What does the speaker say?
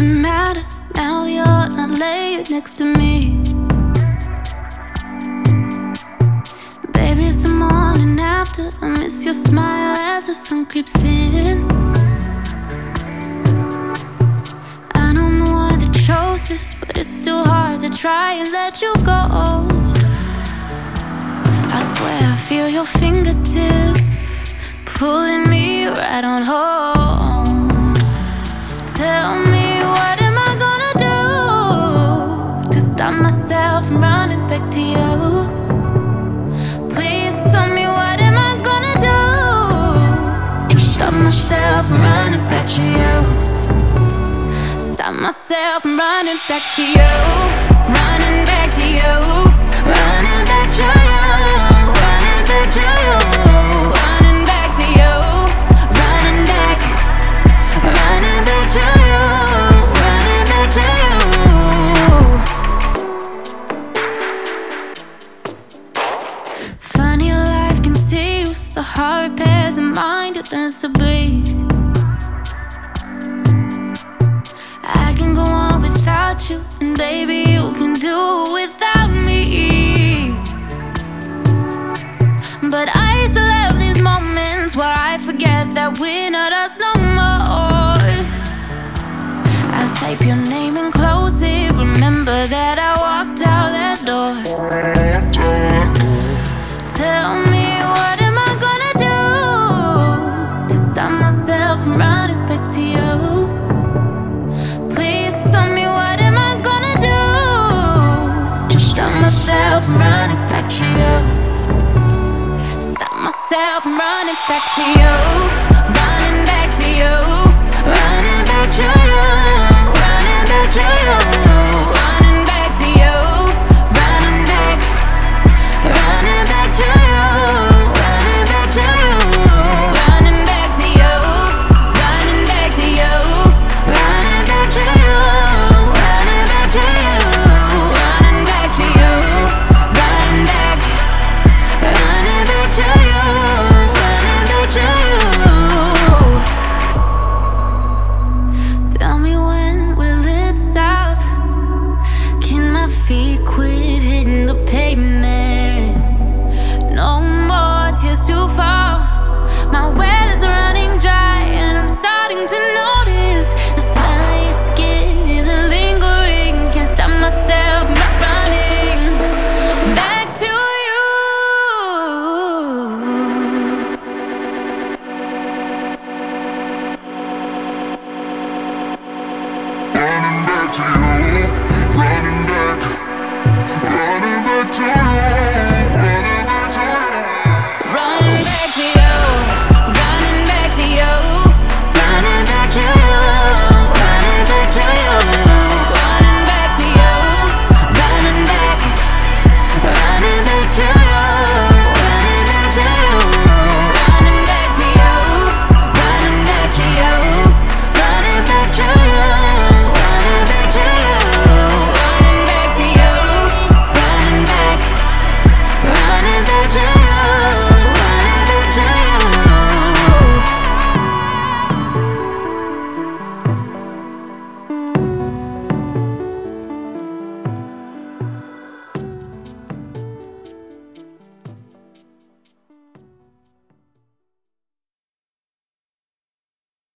Now you're not laid next to me. Baby, it's the morning after. I miss your smile as the sun creeps in. I don't know why they chose this, but it's still hard to try and let you go. I swear I feel your fingertips pulling me right on home. Tell me what am I gonna do to stop myself from running back to you? Please tell me what am I gonna do to stop myself from running back to you? Stop myself from running back to you, running back to you, I can go on without you, and baby, you can do it without me. But I still have these moments where I forget that we're not us no more. I'll type your name and close it. Remember that I walked out that door. Tell me myself from running back to you,